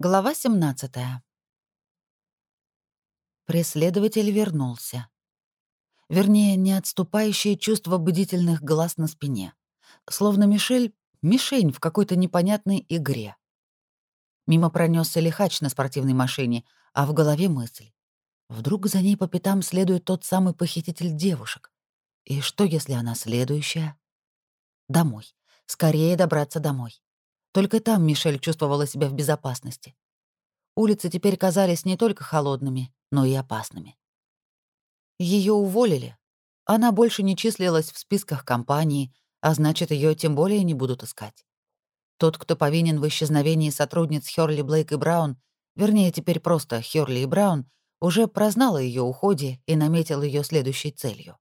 Глава 17. Преследователь вернулся. Вернее, не отступающее чувство бдительных глаз на спине. Словно Мишель — мишень в какой-то непонятной игре. Мимо пронесся лихач на спортивной машине, а в голове мысль. Вдруг за ней по пятам следует тот самый похититель девушек. И что, если она следующая? Домой. Скорее добраться домой. Только там Мишель чувствовала себя в безопасности. Улицы теперь казались не только холодными, но и опасными. Ее уволили. Она больше не числилась в списках компании, а значит, ее тем более не будут искать. Тот, кто повинен в исчезновении сотрудниц Хёрли Блейк и Браун, вернее, теперь просто Хёрли и Браун, уже прознал о ее уходе и наметил ее следующей целью.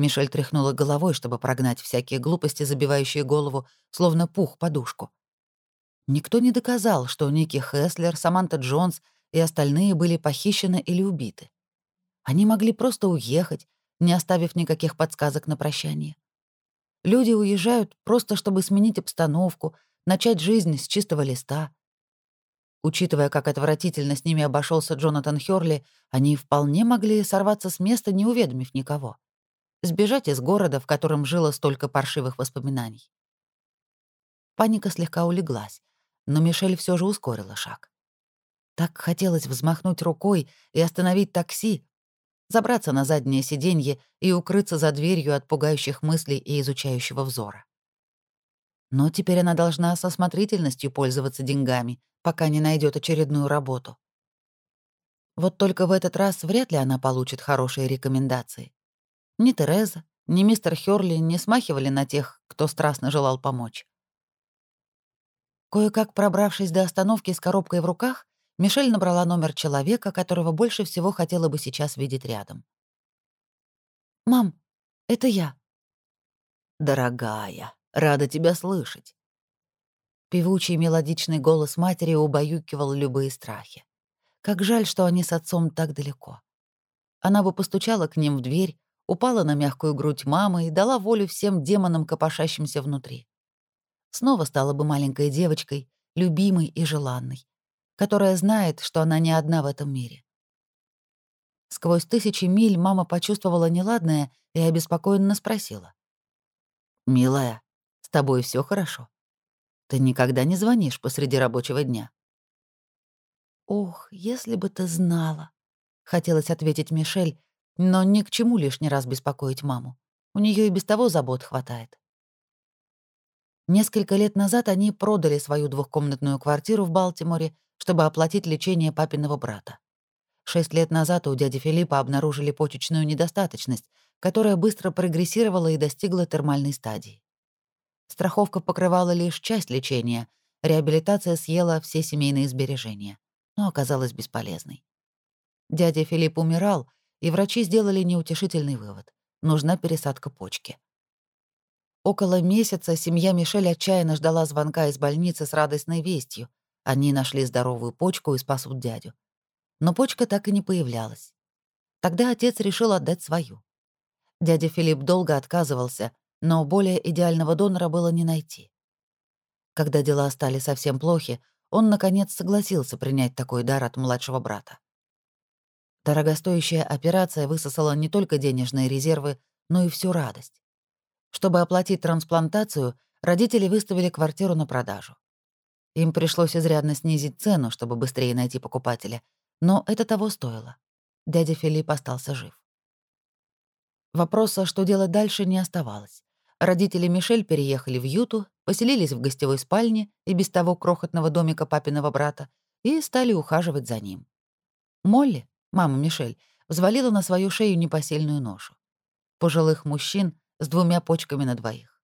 Мишель тряхнула головой, чтобы прогнать всякие глупости, забивающие голову, словно пух подушку. Никто не доказал, что Ники Хеслер, Саманта Джонс и остальные были похищены или убиты. Они могли просто уехать, не оставив никаких подсказок на прощание. Люди уезжают просто, чтобы сменить обстановку, начать жизнь с чистого листа. Учитывая, как отвратительно с ними обошелся Джонатан Хёрли, они вполне могли сорваться с места, не уведомив никого сбежать из города, в котором жило столько паршивых воспоминаний. Паника слегка улеглась, но Мишель все же ускорила шаг. Так хотелось взмахнуть рукой и остановить такси, забраться на заднее сиденье и укрыться за дверью от пугающих мыслей и изучающего взора. Но теперь она должна со осмотрительностью пользоваться деньгами, пока не найдет очередную работу. Вот только в этот раз вряд ли она получит хорошие рекомендации. Ни Тереза, ни мистер Хёрли не смахивали на тех, кто страстно желал помочь. Кое-как пробравшись до остановки с коробкой в руках, Мишель набрала номер человека, которого больше всего хотела бы сейчас видеть рядом. «Мам, это я». «Дорогая, рада тебя слышать». Певучий мелодичный голос матери убаюкивал любые страхи. Как жаль, что они с отцом так далеко. Она бы постучала к ним в дверь, упала на мягкую грудь мамы и дала волю всем демонам, копошащимся внутри. Снова стала бы маленькой девочкой, любимой и желанной, которая знает, что она не одна в этом мире. Сквозь тысячи миль мама почувствовала неладное и обеспокоенно спросила. «Милая, с тобой все хорошо? Ты никогда не звонишь посреди рабочего дня?» «Ох, если бы ты знала», — хотелось ответить Мишель, но ни к чему лишний раз беспокоить маму. У нее и без того забот хватает. Несколько лет назад они продали свою двухкомнатную квартиру в Балтиморе, чтобы оплатить лечение папиного брата. Шесть лет назад у дяди Филиппа обнаружили почечную недостаточность, которая быстро прогрессировала и достигла термальной стадии. Страховка покрывала лишь часть лечения, реабилитация съела все семейные сбережения, но оказалась бесполезной. Дядя Филипп умирал, и врачи сделали неутешительный вывод — нужна пересадка почки. Около месяца семья Мишель отчаянно ждала звонка из больницы с радостной вестью. Они нашли здоровую почку и спасут дядю. Но почка так и не появлялась. Тогда отец решил отдать свою. Дядя Филипп долго отказывался, но более идеального донора было не найти. Когда дела стали совсем плохи, он, наконец, согласился принять такой дар от младшего брата. Дорогостоящая операция высосала не только денежные резервы, но и всю радость. Чтобы оплатить трансплантацию, родители выставили квартиру на продажу. Им пришлось изрядно снизить цену, чтобы быстрее найти покупателя, но это того стоило. Дядя Филипп остался жив. Вопроса, что делать дальше, не оставалось. Родители Мишель переехали в Юту, поселились в гостевой спальне и без того крохотного домика папиного брата и стали ухаживать за ним. Молли, мама Мишель, взвалила на свою шею непосильную ношу. Пожилых мужчин с двумя почками на двоих.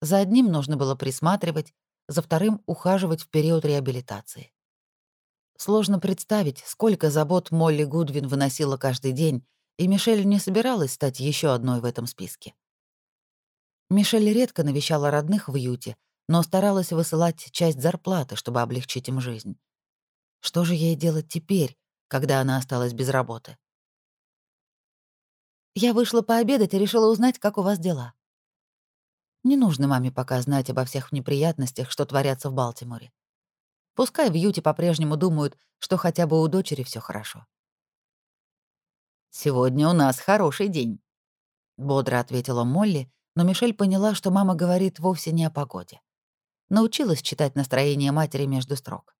За одним нужно было присматривать, за вторым — ухаживать в период реабилитации. Сложно представить, сколько забот Молли Гудвин выносила каждый день, и Мишель не собиралась стать еще одной в этом списке. Мишель редко навещала родных в Юте, но старалась высылать часть зарплаты, чтобы облегчить им жизнь. Что же ей делать теперь, когда она осталась без работы. «Я вышла пообедать и решила узнать, как у вас дела». Не нужно маме пока знать обо всех неприятностях, что творятся в Балтиморе. Пускай в Юте по-прежнему думают, что хотя бы у дочери все хорошо. «Сегодня у нас хороший день», — бодро ответила Молли, но Мишель поняла, что мама говорит вовсе не о погоде. Научилась читать настроение матери между строк.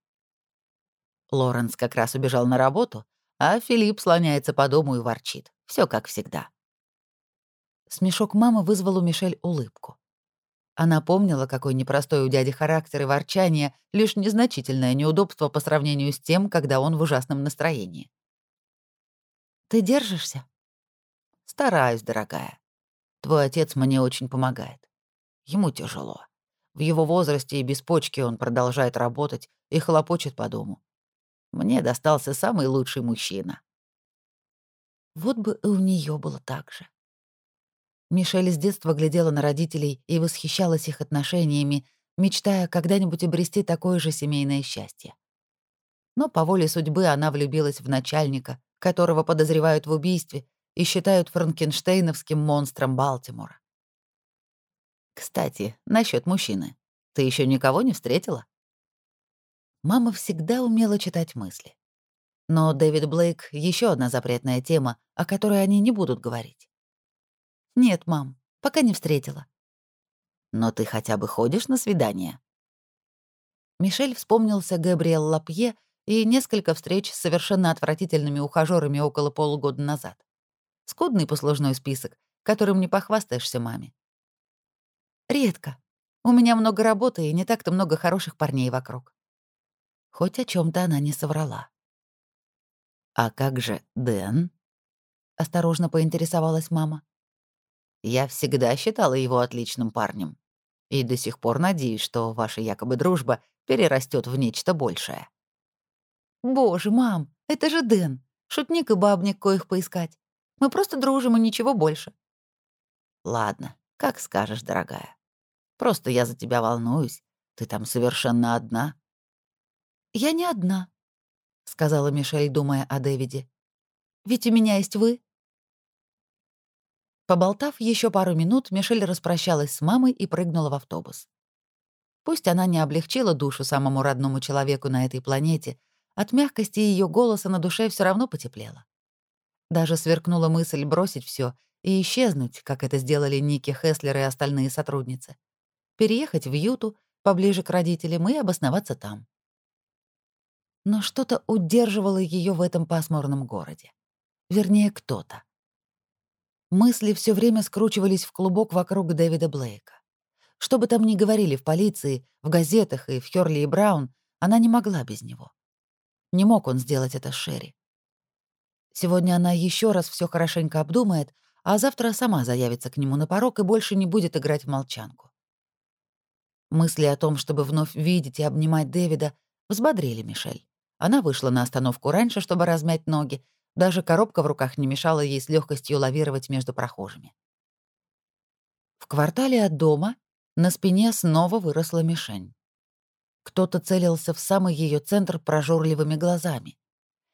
Лоренс как раз убежал на работу, а Филипп слоняется по дому и ворчит. Все как всегда. Смешок мамы вызвал у Мишель улыбку. Она помнила, какой непростой у дяди характер и ворчание, лишь незначительное неудобство по сравнению с тем, когда он в ужасном настроении. «Ты держишься?» «Стараюсь, дорогая. Твой отец мне очень помогает. Ему тяжело. В его возрасте и без почки он продолжает работать и хлопочет по дому. Мне достался самый лучший мужчина. Вот бы и у нее было так же. Мишель с детства глядела на родителей и восхищалась их отношениями, мечтая когда-нибудь обрести такое же семейное счастье. Но по воле судьбы она влюбилась в начальника, которого подозревают в убийстве и считают франкенштейновским монстром Балтимора. Кстати, насчет мужчины. Ты еще никого не встретила? Мама всегда умела читать мысли. Но Дэвид Блейк — еще одна запретная тема, о которой они не будут говорить. «Нет, мам, пока не встретила». «Но ты хотя бы ходишь на свидания?» Мишель вспомнился Габриэл Лапье и несколько встреч с совершенно отвратительными ухажёрами около полугода назад. Скудный послужной список, которым не похвастаешься маме. «Редко. У меня много работы и не так-то много хороших парней вокруг». Хоть о чем то она не соврала. «А как же Дэн?» — осторожно поинтересовалась мама. Я всегда считала его отличным парнем. И до сих пор надеюсь, что ваша якобы дружба перерастет в нечто большее. «Боже, мам, это же Дэн. Шутник и бабник, коих поискать. Мы просто дружим и ничего больше». «Ладно, как скажешь, дорогая. Просто я за тебя волнуюсь. Ты там совершенно одна». «Я не одна», — сказала Мишель, думая о Дэвиде. «Ведь у меня есть вы». Поболтав еще пару минут, Мишель распрощалась с мамой и прыгнула в автобус. Пусть она не облегчила душу самому родному человеку на этой планете, от мягкости ее голоса на душе все равно потеплело. Даже сверкнула мысль бросить все и исчезнуть, как это сделали Ники Хеслер и остальные сотрудницы. Переехать в Юту, поближе к родителям, и обосноваться там. Но что-то удерживало ее в этом пасмурном городе. Вернее, кто-то. Мысли все время скручивались в клубок вокруг Дэвида Блейка. Что бы там ни говорили в полиции, в газетах и в Хёрли и Браун, она не могла без него. Не мог он сделать это Шерри. Сегодня она еще раз все хорошенько обдумает, а завтра сама заявится к нему на порог и больше не будет играть в молчанку. Мысли о том, чтобы вновь видеть и обнимать Дэвида, взбодрили Мишель. Она вышла на остановку раньше, чтобы размять ноги, даже коробка в руках не мешала ей с легкостью лавировать между прохожими. В квартале от дома на спине снова выросла мишень. Кто-то целился в самый ее центр прожорливыми глазами.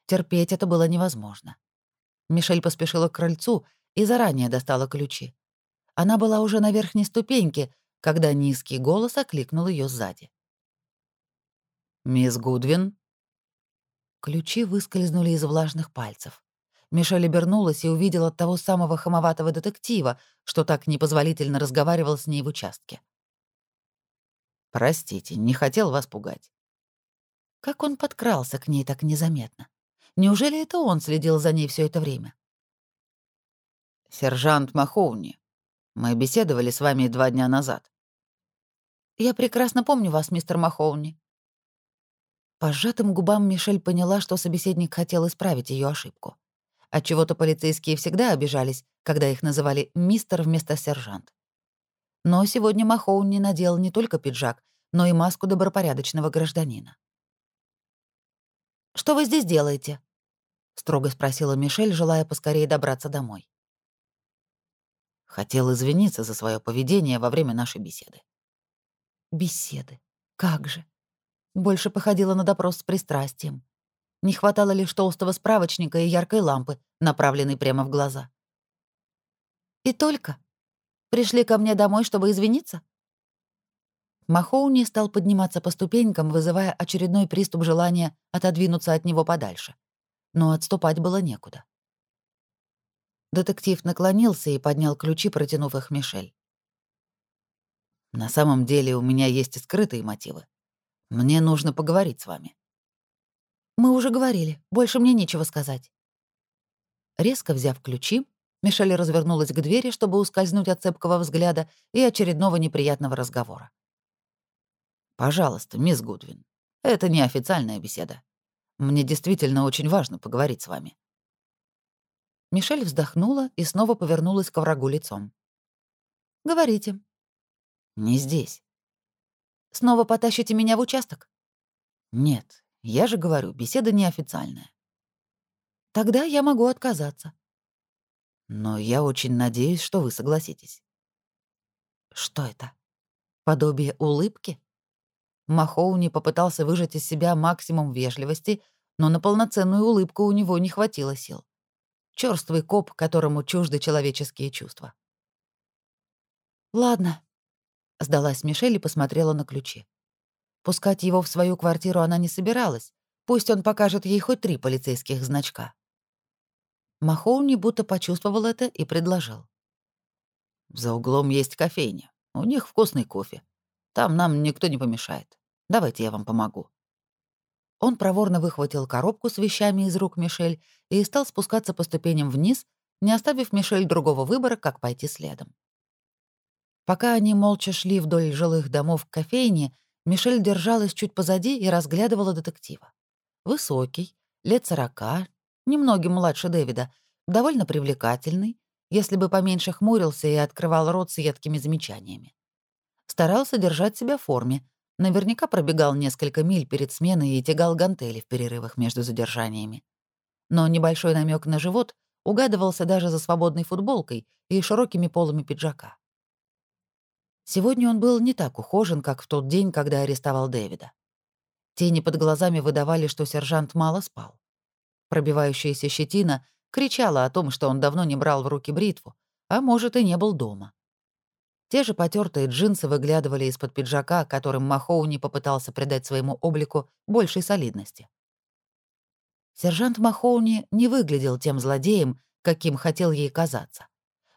Терпеть это было невозможно. Мишель поспешила к крыльцу и заранее достала ключи. Она была уже на верхней ступеньке, когда низкий голос окликнул ее сзади. «Мисс Гудвин?» Ключи выскользнули из влажных пальцев. Мишель обернулась и увидела того самого хамоватого детектива, что так непозволительно разговаривал с ней в участке. «Простите, не хотел вас пугать». Как он подкрался к ней так незаметно? Неужели это он следил за ней все это время? «Сержант Махоуни, мы беседовали с вами два дня назад». «Я прекрасно помню вас, мистер Махоуни», по сжатым губам Мишель поняла, что собеседник хотел исправить ее ошибку. Отчего-то полицейские всегда обижались, когда их называли «мистер» вместо «сержант». Но сегодня Махоуни надел не только пиджак, но и маску добропорядочного гражданина. «Что вы здесь делаете?» — строго спросила Мишель, желая поскорее добраться домой. Хотел извиниться за свое поведение во время нашей беседы. Беседы. Как же. Больше походило на допрос с пристрастием. Не хватало лишь толстого справочника и яркой лампы, направленной прямо в глаза. «И только? Пришли ко мне домой, чтобы извиниться?» Махоуни стал подниматься по ступенькам, вызывая очередной приступ желания отодвинуться от него подальше. Но отступать было некуда. Детектив наклонился и поднял ключи, протянув их Мишель. «На самом деле у меня есть и скрытые мотивы. Мне нужно поговорить с вами». «Мы уже говорили. Больше мне нечего сказать». Резко взяв ключи, Мишель развернулась к двери, чтобы ускользнуть от цепкого взгляда и очередного неприятного разговора. «Пожалуйста, мисс Гудвин, это не официальная беседа. Мне действительно очень важно поговорить с вами». Мишель вздохнула и снова повернулась к врагу лицом. «Говорите». «Не здесь». «Снова потащите меня в участок?» «Нет, я же говорю, беседа неофициальная». «Тогда я могу отказаться». «Но я очень надеюсь, что вы согласитесь». «Что это? Подобие улыбки?» Махоуни попытался выжать из себя максимум вежливости, но на полноценную улыбку у него не хватило сил. Чёрствый коп, которому чужды человеческие чувства. «Ладно», — сдалась Мишель и посмотрела на ключи. Пускать его в свою квартиру она не собиралась, пусть он покажет ей хоть три полицейских значка. Махоуни будто почувствовал это и предложил. «За углом есть кофейня. У них вкусный кофе. Там нам никто не помешает. Давайте я вам помогу». Он проворно выхватил коробку с вещами из рук Мишель и стал спускаться по ступеням вниз, не оставив Мишель другого выбора, как пойти следом. Пока они молча шли вдоль жилых домов к кофейне, Мишель держалась чуть позади и разглядывала детектива. Высокий, лет сорока, немногим младше Дэвида, довольно привлекательный, если бы поменьше хмурился и открывал рот с едкими замечаниями. Старался держать себя в форме, Наверняка пробегал несколько миль перед сменой и тягал гантели в перерывах между задержаниями. Но небольшой намек на живот угадывался даже за свободной футболкой и широкими полами пиджака. Сегодня он был не так ухожен, как в тот день, когда арестовал Дэвида. Тени под глазами выдавали, что сержант мало спал. Пробивающаяся щетина кричала о том, что он давно не брал в руки бритву, а может, и не был дома. Те же потертые джинсы выглядывали из-под пиджака, которым Махоуни попытался придать своему облику большей солидности. Сержант Махоуни не выглядел тем злодеем, каким хотел ей казаться,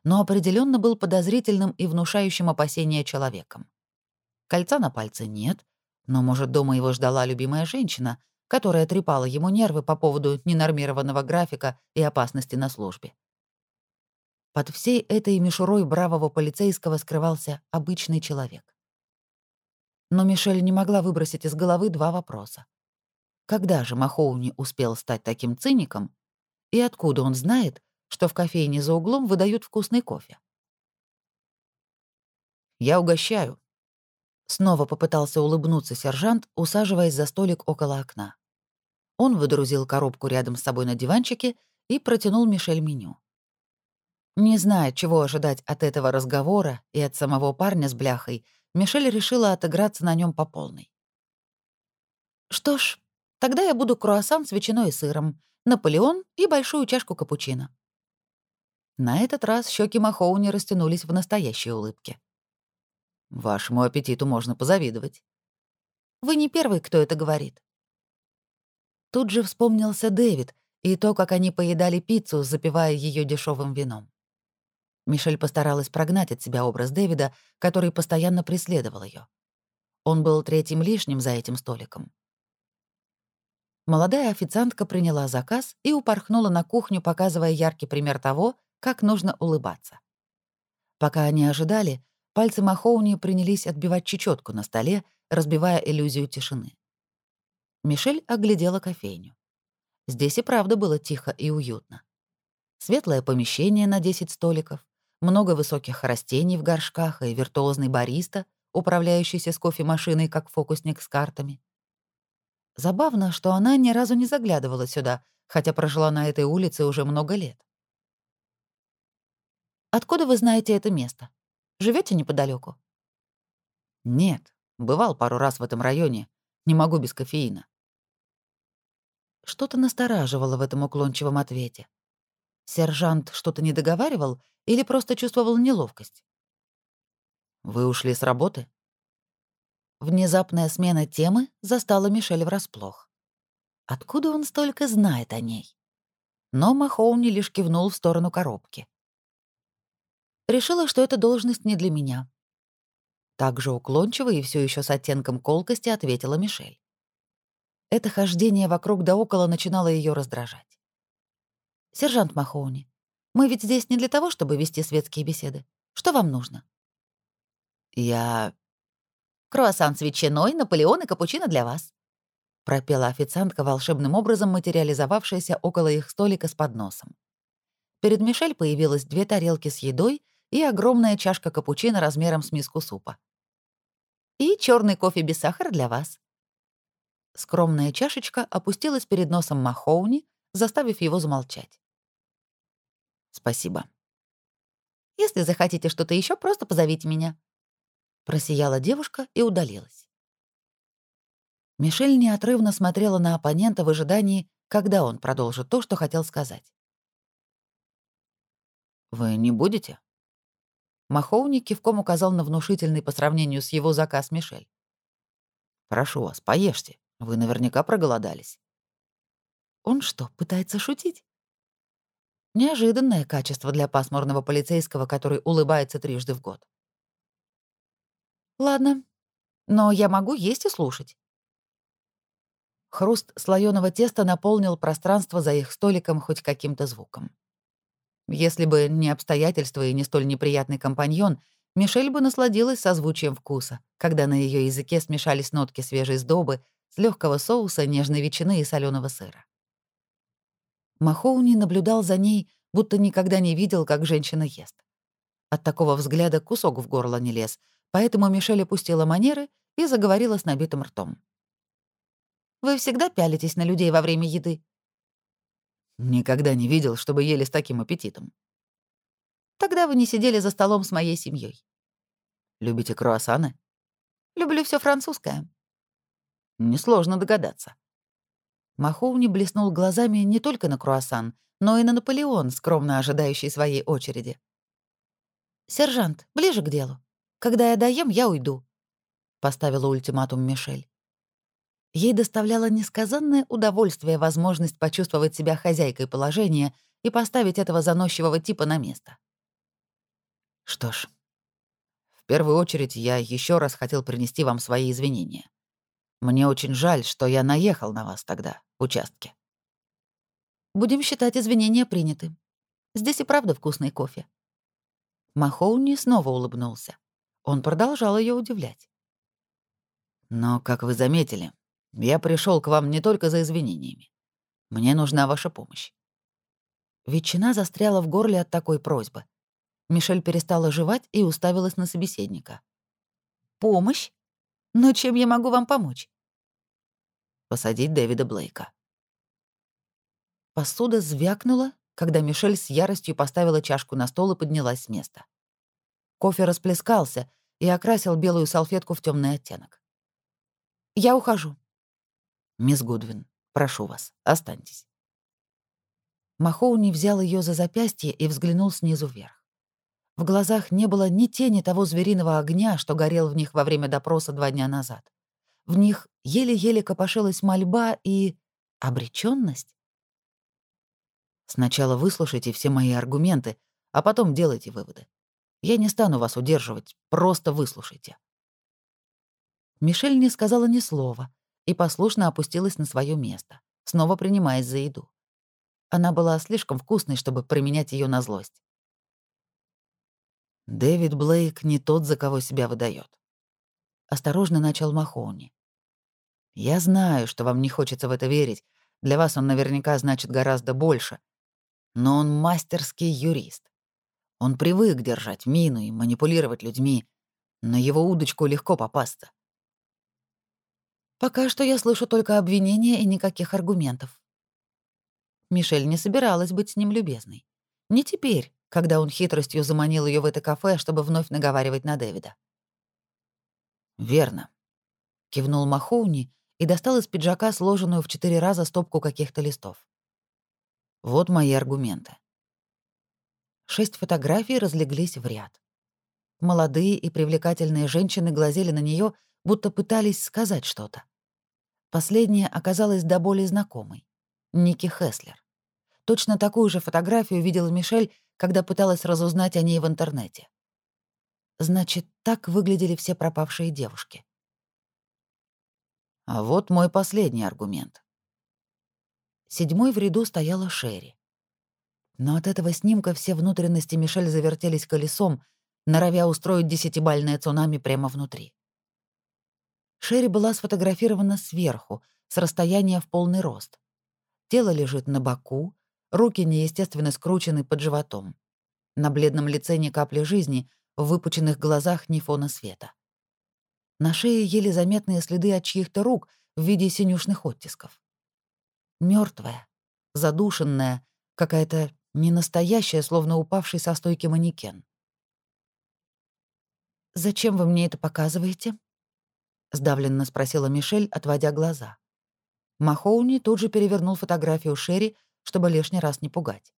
но определенно был подозрительным и внушающим опасения человеком. Кольца на пальце нет, но, может, дома его ждала любимая женщина, которая трепала ему нервы по поводу ненормированного графика и опасности на службе. Под всей этой мишурой бравого полицейского скрывался обычный человек. Но Мишель не могла выбросить из головы два вопроса. Когда же Махоуни успел стать таким циником? И откуда он знает, что в кофейне за углом выдают вкусный кофе? «Я угощаю», — снова попытался улыбнуться сержант, усаживаясь за столик около окна. Он выдрузил коробку рядом с собой на диванчике и протянул Мишель меню. Не зная, чего ожидать от этого разговора и от самого парня с бляхой, Мишель решила отыграться на нем по полной. «Что ж, тогда я буду круассан с ветчиной и сыром, Наполеон и большую чашку капучино». На этот раз щеки Махоуни растянулись в настоящей улыбке. «Вашему аппетиту можно позавидовать». «Вы не первый, кто это говорит». Тут же вспомнился Дэвид и то, как они поедали пиццу, запивая ее дешевым вином. Мишель постаралась прогнать от себя образ Дэвида, который постоянно преследовал ее. Он был третьим лишним за этим столиком. Молодая официантка приняла заказ и упорхнула на кухню, показывая яркий пример того, как нужно улыбаться. Пока они ожидали, пальцы Махоуни принялись отбивать чечетку на столе, разбивая иллюзию тишины. Мишель оглядела кофейню. Здесь и правда было тихо и уютно. Светлое помещение на 10 столиков, много высоких растений в горшках и виртуозный бариста, управляющийся с кофемашиной, как фокусник с картами. Забавно, что она ни разу не заглядывала сюда, хотя прожила на этой улице уже много лет. «Откуда вы знаете это место? Живете неподалеку? «Нет, бывал пару раз в этом районе. Не могу без кофеина». Что-то настораживало в этом уклончивом ответе. Сержант что-то не договаривал или просто чувствовал неловкость? Вы ушли с работы? Внезапная смена темы застала Мишель врасплох. Откуда он столько знает о ней? Но Махоуни лишь кивнул в сторону коробки. Решила, что эта должность не для меня. Так же уклончиво и все еще с оттенком колкости ответила Мишель. Это хождение вокруг да около начинало ее раздражать. «Сержант Махоуни, мы ведь здесь не для того, чтобы вести светские беседы. Что вам нужно?» «Я...» «Круассан с ветчиной, Наполеон и капучино для вас», — пропела официантка, волшебным образом материализовавшаяся около их столика с подносом. Перед Мишель появилось две тарелки с едой и огромная чашка капучино размером с миску супа. «И черный кофе без сахара для вас». Скромная чашечка опустилась перед носом Махоуни, заставив его замолчать. «Спасибо», если захотите что-то еще, просто позовите меня». Просияла девушка и удалилась. Мишель неотрывно смотрела на оппонента в ожидании, когда он продолжит то, что хотел сказать. «Вы не будете?» Махоуни кивком указал на внушительный по сравнению с его заказ Мишель. «Прошу вас, поешьте. Вы наверняка проголодались». Он что, пытается шутить? Неожиданное качество для пасмурного полицейского, который улыбается трижды в год. Ладно, но я могу есть и слушать. Хруст слоёного теста наполнил пространство за их столиком хоть каким-то звуком. Если бы не обстоятельства и не столь неприятный компаньон, Мишель бы насладилась созвучием вкуса, когда на ее языке смешались нотки свежей сдобы, с легкого соуса, нежной ветчины и соленого сыра. Махоуни наблюдал за ней, будто никогда не видел, как женщина ест. От такого взгляда кусок в горло не лез, поэтому Мишель опустила манеры и заговорила с набитым ртом. «Вы всегда пялитесь на людей во время еды?» «Никогда не видел, чтобы ели с таким аппетитом». «Тогда вы не сидели за столом с моей семьей. «Любите круассаны?» «Люблю все французское». «Несложно догадаться». Махоуни блеснул глазами не только на круассан, но и на Наполеон, скромно ожидающий своей очереди. «Сержант, ближе к делу. Когда я доем, я уйду», — поставила ультиматум Мишель. Ей доставляло несказанное удовольствие возможность почувствовать себя хозяйкой положения и поставить этого заносчивого типа на место. Что ж, в первую очередь я еще раз хотел принести вам свои извинения. Мне очень жаль, что я наехал на вас тогда, в участке. Будем считать извинения приняты. Здесь и правда вкусный кофе. Махоуни снова улыбнулся. Он продолжал ее удивлять. Но, как вы заметили, я пришел к вам не только за извинениями. Мне нужна ваша помощь. Ветчина застряла в горле от такой просьбы. Мишель перестала жевать и уставилась на собеседника. «Помощь? Но чем я могу вам помочь?» посадить Дэвида Блейка. Посуда звякнула, когда Мишель с яростью поставила чашку на стол и поднялась с места. Кофе расплескался и окрасил белую салфетку в темный оттенок. «Я ухожу». «Мисс Гудвин, прошу вас, останьтесь». Махоуни взял ее за запястье и взглянул снизу вверх. В глазах не было ни тени того звериного огня, что горел в них во время допроса два дня назад. В них еле-еле копошилась мольба и обречённость. Сначала выслушайте все мои аргументы, а потом делайте выводы. Я не стану вас удерживать, просто выслушайте. Мишель не сказала ни слова и послушно опустилась на свое место, снова принимаясь за еду. Она была слишком вкусной, чтобы применять ее на злость. Дэвид Блейк не тот, за кого себя выдает. Осторожно начал Махоуни. «Я знаю, что вам не хочется в это верить. Для вас он наверняка значит гораздо больше. Но он мастерский юрист. Он привык держать мину и манипулировать людьми. На его удочку легко попасться. Пока что я слышу только обвинения и никаких аргументов. Мишель не собиралась быть с ним любезной. Не теперь, когда он хитростью заманил ее в это кафе, чтобы вновь наговаривать на Дэвида. «Верно», — кивнул Махоуни и достал из пиджака сложенную в четыре раза стопку каких-то листов. Вот мои аргументы. Шесть фотографий разлеглись в ряд. Молодые и привлекательные женщины глазели на нее, будто пытались сказать что-то. Последняя оказалась до боли знакомой. Ники Хеслер. Точно такую же фотографию видела Мишель, когда пыталась разузнать о ней в интернете. Значит, так выглядели все пропавшие девушки. А вот мой последний аргумент. Седьмой в ряду стояла Шерри. Но от этого снимка все внутренности Мишель завертелись колесом, норовя устроить десятибальное цунами прямо внутри. Шерри была сфотографирована сверху, с расстояния в полный рост. Тело лежит на боку, руки неестественно скручены под животом. На бледном лице ни капли жизни, в выпученных глазах ни фона света. На шее еле заметные следы от чьих-то рук в виде синюшных оттисков. Мертвая, задушенная, какая-то ненастоящая, словно упавший со стойки манекен. «Зачем вы мне это показываете?» — сдавленно спросила Мишель, отводя глаза. Махоуни тут же перевернул фотографию Шерри, чтобы лишний раз не пугать.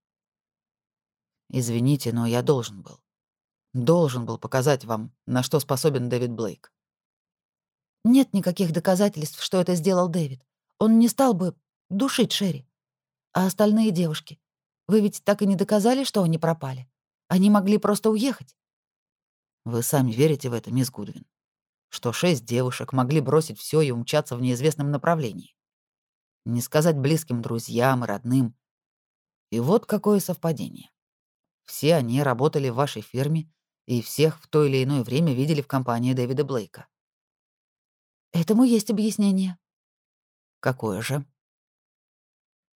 «Извините, но я должен был. Должен был показать вам, на что способен Дэвид Блейк. Нет никаких доказательств, что это сделал Дэвид. Он не стал бы душить Шерри. А остальные девушки? Вы ведь так и не доказали, что они пропали. Они могли просто уехать. Вы сами верите в это, мисс Гудвин? Что шесть девушек могли бросить все и умчаться в неизвестном направлении? Не сказать близким друзьям и родным. И вот какое совпадение. Все они работали в вашей фирме, и всех в то или иное время видели в компании Дэвида Блейка. Этому есть объяснение. Какое же?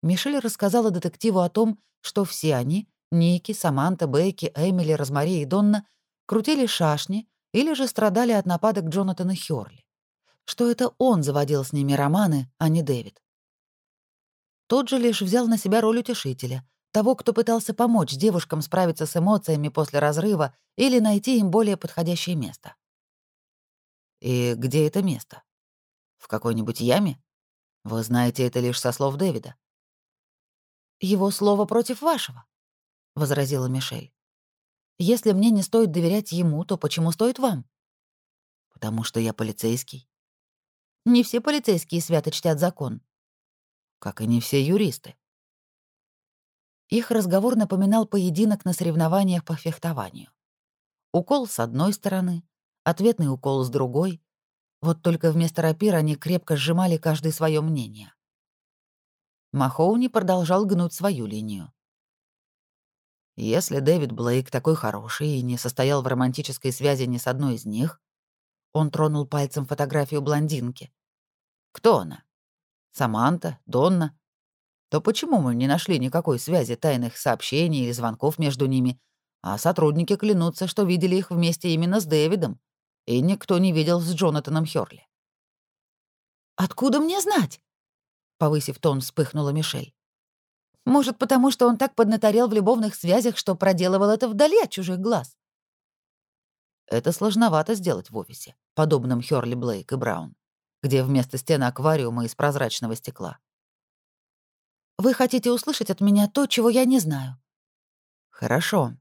Мишель рассказала детективу о том, что все они, Ники, Саманта, Бейки, Эмили, Розмари и Донна, крутили шашни или же страдали от нападок Джонатана Хёрли. Что это он заводил с ними романы, а не Дэвид. Тот же лишь взял на себя роль утешителя, того, кто пытался помочь девушкам справиться с эмоциями после разрыва или найти им более подходящее место. И где это место? В какой-нибудь яме? Вы знаете это лишь со слов Дэвида. «Его слово против вашего», — возразила Мишель. «Если мне не стоит доверять ему, то почему стоит вам?» «Потому что я полицейский». «Не все полицейские свято чтят закон». «Как и не все юристы». Их разговор напоминал поединок на соревнованиях по фехтованию. Укол с одной стороны, ответный укол с другой. Вот только вместо рапира они крепко сжимали каждый свое мнение. Махоуни продолжал гнуть свою линию. Если Дэвид Блейк такой хороший и не состоял в романтической связи ни с одной из них, он тронул пальцем фотографию блондинки. Кто она? Саманта? Донна? То почему мы не нашли никакой связи тайных сообщений или звонков между ними, а сотрудники клянутся, что видели их вместе именно с Дэвидом, и никто не видел с Джонатаном Хёрли. «Откуда мне знать?» — повысив тон, вспыхнула Мишель. «Может, потому что он так поднаторел в любовных связях, что проделывал это вдали от чужих глаз?» Это сложновато сделать в офисе, подобном Хёрли Блейк и Браун, где вместо стены аквариума из прозрачного стекла. «Вы хотите услышать от меня то, чего я не знаю?» «Хорошо.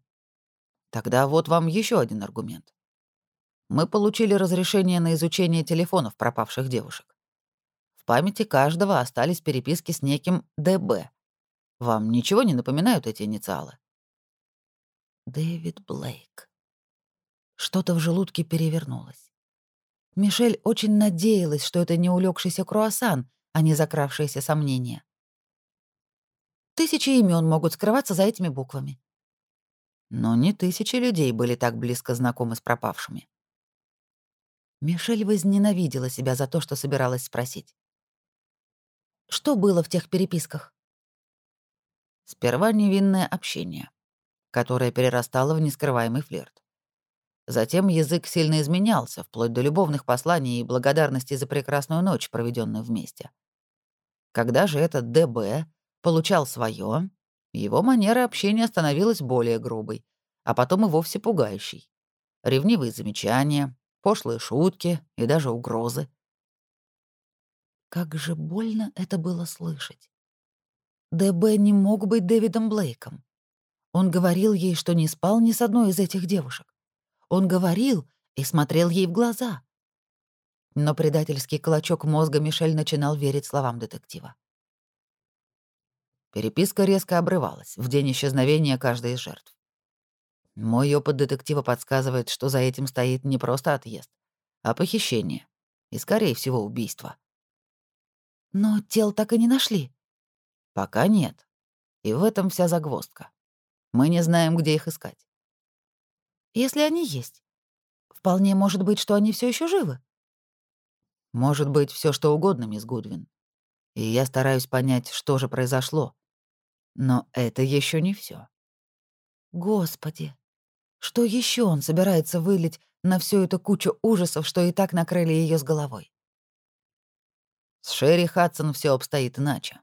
Тогда вот вам еще один аргумент. Мы получили разрешение на изучение телефонов пропавших девушек. В памяти каждого остались переписки с неким ДБ. Вам ничего не напоминают эти инициалы? Дэвид Блейк. Что-то в желудке перевернулось. Мишель очень надеялась, что это не улегшийся круассан, а не закравшиеся сомнения. Тысячи имен могут скрываться за этими буквами. Но не тысячи людей были так близко знакомы с пропавшими. Мишель возненавидела себя за то, что собиралась спросить. Что было в тех переписках? Сперва невинное общение, которое перерастало в нескрываемый флирт. Затем язык сильно изменялся, вплоть до любовных посланий и благодарности за прекрасную ночь, проведенную вместе. Когда же этот ДБ получал свое, его манера общения становилась более грубой, а потом и вовсе пугающей. Ревнивые замечания, пошлые шутки и даже угрозы. Как же больно это было слышать. ДБ не мог быть Дэвидом Блейком. Он говорил ей, что не спал ни с одной из этих девушек. Он говорил и смотрел ей в глаза. но предательский клочок мозга Мишель начинал верить словам детектива. Переписка резко обрывалась в день исчезновения каждой из жертв. Мой опыт детектива подсказывает, что за этим стоит не просто отъезд, а похищение и, скорее всего, убийство. Но тел так и не нашли. Пока нет. И в этом вся загвоздка. Мы не знаем, где их искать. Если они есть, вполне может быть, что они все еще живы. Может быть, все что угодно, мисс Гудвин. И я стараюсь понять, что же произошло. Но это еще не все. Господи, что еще он собирается вылить на всю эту кучу ужасов, что и так накрыли ее с головой? С Шерри Хадсон все обстоит иначе.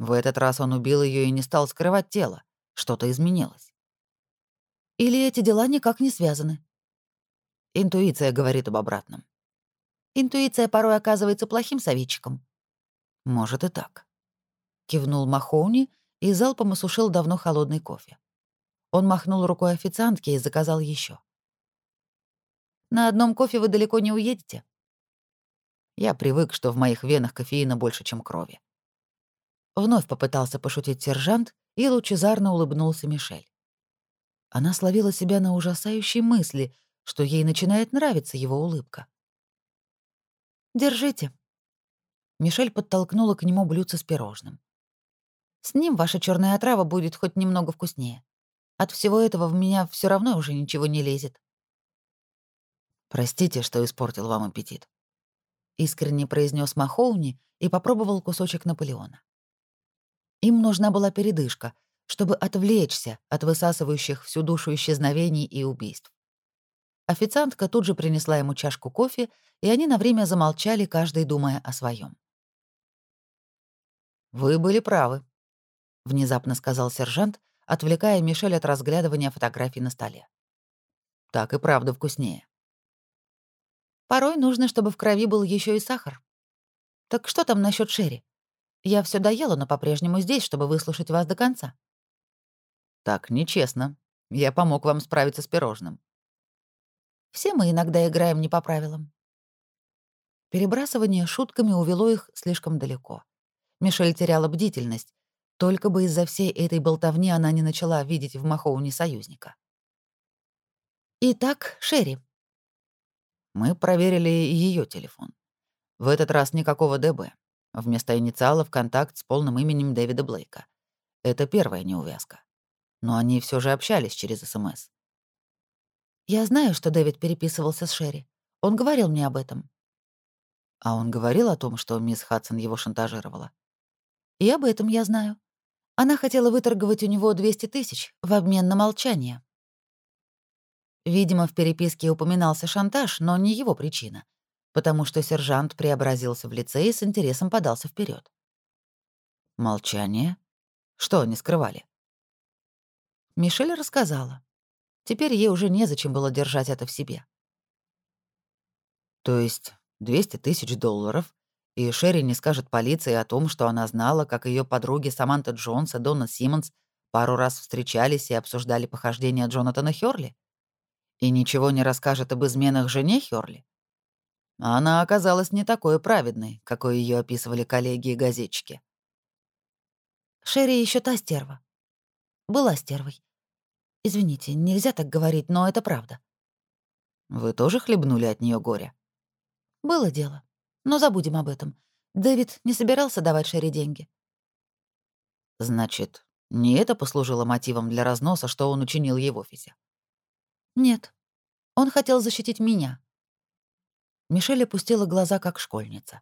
В этот раз он убил ее и не стал скрывать тело. Что-то изменилось. Или эти дела никак не связаны? Интуиция говорит об обратном. Интуиция порой оказывается плохим советчиком. Может и так. Кивнул Махоуни и залпом осушил давно холодный кофе. Он махнул рукой официантке и заказал еще. «На одном кофе вы далеко не уедете?» Я привык, что в моих венах кофеина больше, чем крови. Вновь попытался пошутить сержант и лучезарно улыбнулся Мишель. Она словила себя на ужасающей мысли, что ей начинает нравиться его улыбка. «Держите». Мишель подтолкнула к нему блюдце с пирожным. «С ним ваша черная отрава будет хоть немного вкуснее. От всего этого в меня все равно уже ничего не лезет». «Простите, что испортил вам аппетит», искренне произнес Махоуни и попробовал кусочек Наполеона. Им нужна была передышка, чтобы отвлечься от высасывающих всю душу исчезновений и убийств. Официантка тут же принесла ему чашку кофе, и они на время замолчали, каждый думая о своем. «Вы были правы», — внезапно сказал сержант, отвлекая Мишель от разглядывания фотографий на столе. «Так и правда вкуснее». Порой нужно, чтобы в крови был еще и сахар. Так что там насчет Шерри? Я все доела, но по-прежнему здесь, чтобы выслушать вас до конца. Так нечестно. Я помог вам справиться с пирожным. Все мы иногда играем не по правилам. Перебрасывание шутками увело их слишком далеко. Мишель теряла бдительность. Только бы из-за всей этой болтовни она не начала видеть в Махоуне союзника. «Итак, Шерри, мы проверили ее телефон. В этот раз никакого ДБ. Вместо инициалов контакт с полным именем Дэвида Блейка. Это первая неувязка. Но они все же общались через СМС. Я знаю, что Дэвид переписывался с Шерри. Он говорил мне об этом. А он говорил о том, что мисс Хадсон его шантажировала? И об этом я знаю. Она хотела выторговать у него 200 тысяч в обмен на молчание. Видимо, в переписке упоминался шантаж, но не его причина, потому что сержант преобразился в лице и с интересом подался вперед. Молчание? Что они скрывали? Мишель рассказала. Теперь ей уже незачем было держать это в себе. То есть 200 тысяч долларов, и Шерри не скажет полиции о том, что она знала, как ее подруги Саманта Джонс и Донна Симмонс пару раз встречались и обсуждали похождения Джонатана Хёрли? И ничего не расскажет об изменах жене Хёрли? Она оказалась не такой праведной, какой ее описывали коллеги и газетчики. Шерри еще та стерва. Была стервой. Извините, нельзя так говорить, но это правда. Вы тоже хлебнули от нее горя? Было дело. Но забудем об этом. Дэвид не собирался давать Шерри деньги. Значит, не это послужило мотивом для разноса, что он учинил ей в офисе? Нет. Он хотел защитить меня. Мишель опустила глаза, как школьница.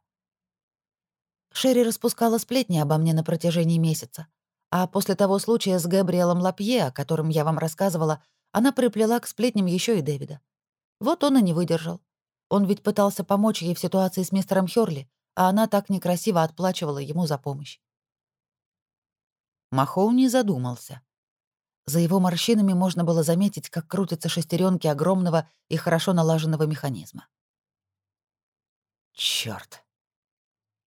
Шерри распускала сплетни обо мне на протяжении месяца. А после того случая с Габриэлом Лапье, о котором я вам рассказывала, она приплела к сплетням еще и Дэвида. Вот он и не выдержал. Он ведь пытался помочь ей в ситуации с мистером Хёрли, а она так некрасиво отплачивала ему за помощь. Махоуни задумался. За его морщинами можно было заметить, как крутятся шестеренки огромного и хорошо налаженного механизма. Черт!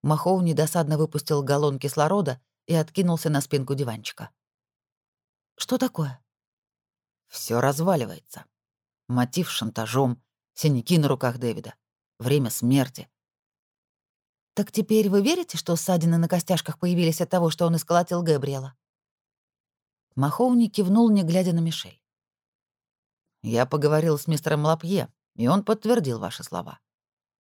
Махоу недосадно выпустил галлон кислорода и откинулся на спинку диванчика. «Что такое?» Все разваливается. Мотив шантажом, синяки на руках Дэвида. Время смерти. Так теперь вы верите, что ссадины на костяшках появились от того, что он исколотил Габриэла? Махоуни кивнул, не глядя на Мишель. Я поговорил с мистером Лапье, и он подтвердил ваши слова.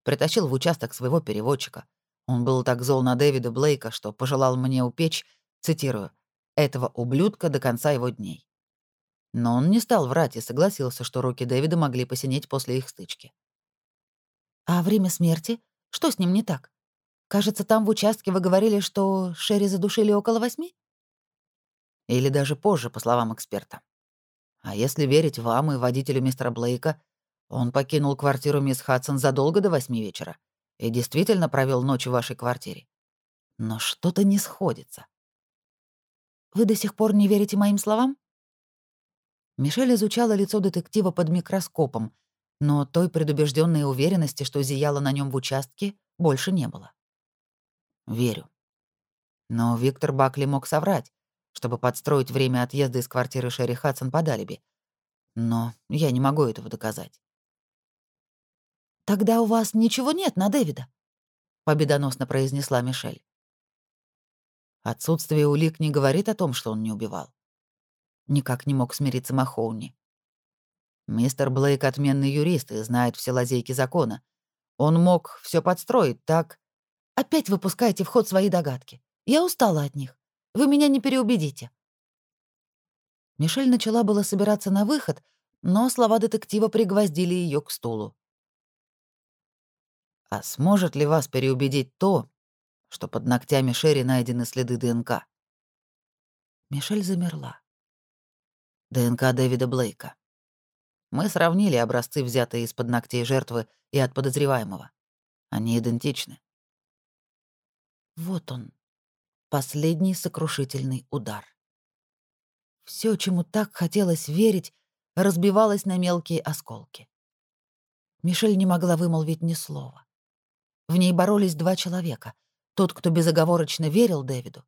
Притащил в участок своего переводчика. Он был так зол на Дэвида Блейка, что пожелал мне упечь, цитирую, «этого ублюдка до конца его дней». Но он не стал врать и согласился, что руки Дэвида могли посинеть после их стычки. «А время смерти? Что с ним не так? Кажется, там в участке вы говорили, что Шерри задушили около восьми?» Или даже позже, по словам эксперта. А если верить вам и водителю мистера Блейка, он покинул квартиру мисс Хадсон задолго до восьми вечера и действительно провел ночь в вашей квартире. Но что-то не сходится. Вы до сих пор не верите моим словам? Мишель изучала лицо детектива под микроскопом, но той предубежденной уверенности, что зияла на нем в участке, больше не было. Верю. Но Виктор Бакли мог соврать, чтобы подстроить время отъезда из квартиры Шерри Хадсон под алиби. Но я не могу этого доказать. «Тогда у вас ничего нет на Дэвида», — победоносно произнесла Мишель. Отсутствие улик не говорит о том, что он не убивал. Никак не мог смириться Махоуни. Мистер Блейк — отменный юрист и знает все лазейки закона. Он мог все подстроить так... Опять выпускаете в ход свои догадки. Я устала от них. Вы меня не переубедите». Мишель начала было собираться на выход, но слова детектива пригвоздили ее к стулу. «А сможет ли вас переубедить то, что под ногтями Шерри найдены следы ДНК?» Мишель замерла. ДНК Дэвида Блейка. Мы сравнили образцы, взятые из-под ногтей жертвы и от подозреваемого. Они идентичны. Вот он, Последний сокрушительный удар. Все, чему так хотелось верить, разбивалось на мелкие осколки. Мишель не могла вымолвить ни слова. В ней боролись два человека. Тот, кто безоговорочно верил Дэвиду,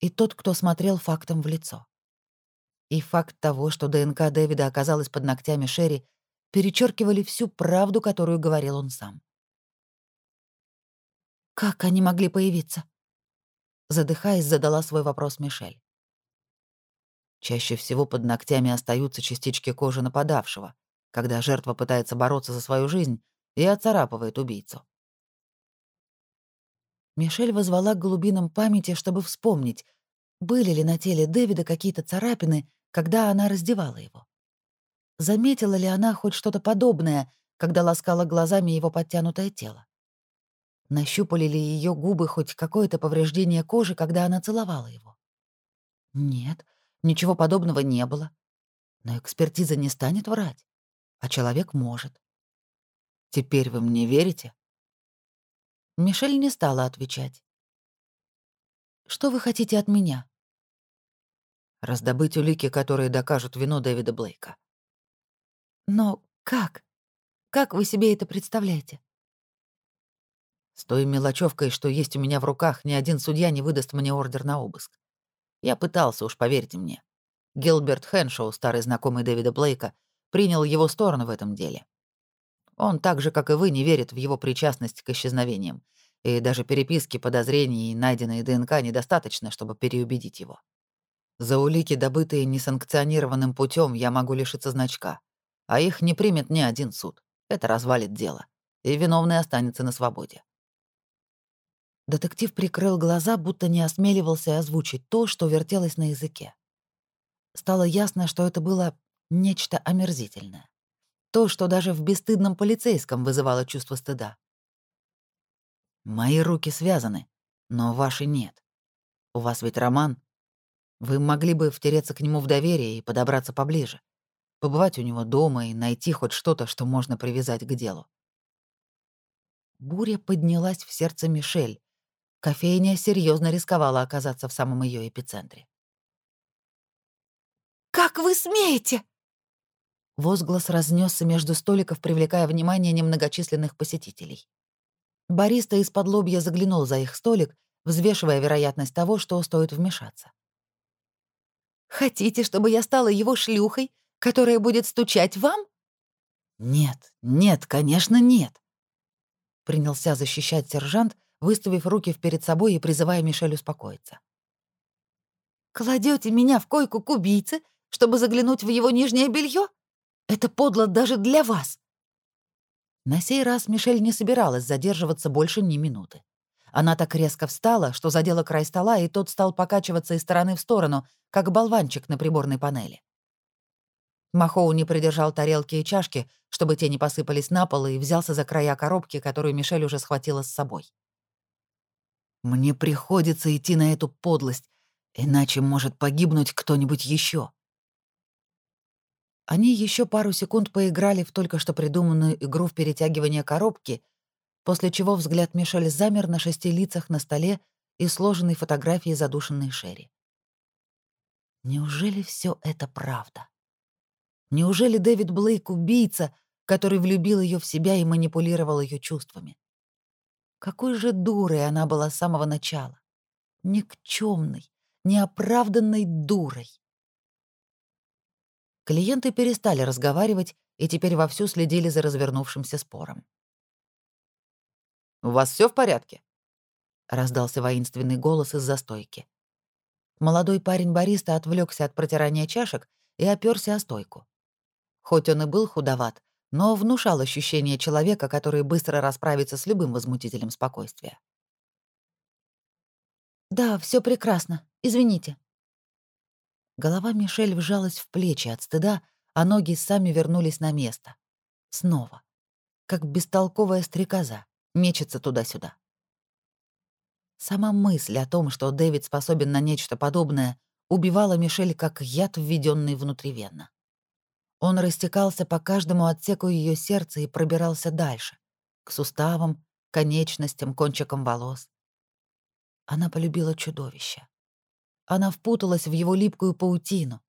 и тот, кто смотрел фактом в лицо. И факт того, что ДНК Дэвида оказалась под ногтями Шерри, перечеркивали всю правду, которую говорил он сам. «Как они могли появиться?» Задыхаясь, задала свой вопрос Мишель. Чаще всего под ногтями остаются частички кожи нападавшего, когда жертва пытается бороться за свою жизнь и оцарапывает убийцу. Мишель возвала к глубинам памяти, чтобы вспомнить, были ли на теле Дэвида какие-то царапины, когда она раздевала его. Заметила ли она хоть что-то подобное, когда ласкала глазами его подтянутое тело? Нащупали ли ее губы хоть какое-то повреждение кожи, когда она целовала его? Нет, ничего подобного не было. Но экспертиза не станет врать, а человек может. «Теперь вы мне верите?» Мишель не стала отвечать. «Что вы хотите от меня?» «Раздобыть улики, которые докажут вину Дэвида Блейка». «Но как? Как вы себе это представляете?» С той мелочевкой, что есть у меня в руках, ни один судья не выдаст мне ордер на обыск. Я пытался, уж поверьте мне. Гилберт Хэншоу, старый знакомый Дэвида Блейка, принял его сторону в этом деле. Он так же, как и вы, не верит в его причастность к исчезновениям, и даже переписки подозрений и найденной ДНК недостаточно, чтобы переубедить его. За улики, добытые несанкционированным путем, я могу лишиться значка, а их не примет ни один суд. Это развалит дело, и виновный останется на свободе. Детектив прикрыл глаза, будто не осмеливался озвучить то, что вертелось на языке. Стало ясно, что это было нечто омерзительное. То, что даже в бесстыдном полицейском вызывало чувство стыда. «Мои руки связаны, но ваши нет. У вас ведь роман. Вы могли бы втереться к нему в доверие и подобраться поближе, побывать у него дома и найти хоть что-то, что можно привязать к делу». Буря поднялась в сердце Мишель, Кофейня серьезно рисковала оказаться в самом ее эпицентре. «Как вы смеете?» Возглас разнесся между столиков, привлекая внимание немногочисленных посетителей. Бариста из-под лобья заглянул за их столик, взвешивая вероятность того, что стоит вмешаться. «Хотите, чтобы я стала его шлюхой, которая будет стучать вам?» «Нет, нет, конечно, нет», принялся защищать сержант, выставив руки перед собой и призывая Мишель успокоиться. Кладете меня в койку к убийце, чтобы заглянуть в его нижнее белье? Это подло даже для вас. На сей раз Мишель не собиралась задерживаться больше ни минуты. Она так резко встала, что задела край стола, и тот стал покачиваться из стороны в сторону, как болванчик на приборной панели. Махоу не придержал тарелки и чашки, чтобы те не посыпались на пол, и взялся за края коробки, которую Мишель уже схватила с собой. «Мне приходится идти на эту подлость, иначе может погибнуть кто-нибудь еще. Они еще пару секунд поиграли в только что придуманную игру в перетягивание коробки, после чего взгляд Мишель замер на шести лицах на столе и сложенной фотографии задушенной Шерри. Неужели все это правда? Неужели Дэвид Блейк — убийца, который влюбил ее в себя и манипулировал ее чувствами? Какой же дурой она была с самого начала. Никчемной, неоправданной дурой. Клиенты перестали разговаривать и теперь вовсю следили за развернувшимся спором. «У вас все в порядке?» — раздался воинственный голос из застойки. Молодой парень-бариста отвлекся от протирания чашек и оперся о стойку. Хоть он и был худоват, но внушал ощущение человека, который быстро расправится с любым возмутителем спокойствия. «Да, все прекрасно. Извините», Голова Мишель вжалась в плечи от стыда, а ноги сами вернулись на место. Снова. Как бестолковая стрекоза. Мечется туда-сюда. Сама мысль о том, что Дэвид способен на нечто подобное, убивала Мишель как яд, введенный внутривенно. Он растекался по каждому отсеку ее сердца и пробирался дальше, к суставам, конечностям, кончикам волос. Она полюбила чудовище. Она впуталась в его липкую паутину.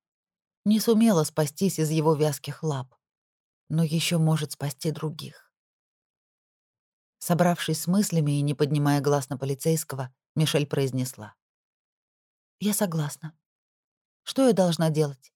Не сумела спастись из его вязких лап, но еще может спасти других. Собравшись с мыслями и не поднимая глаз на полицейского, Мишель произнесла. «Я согласна. Что я должна делать?»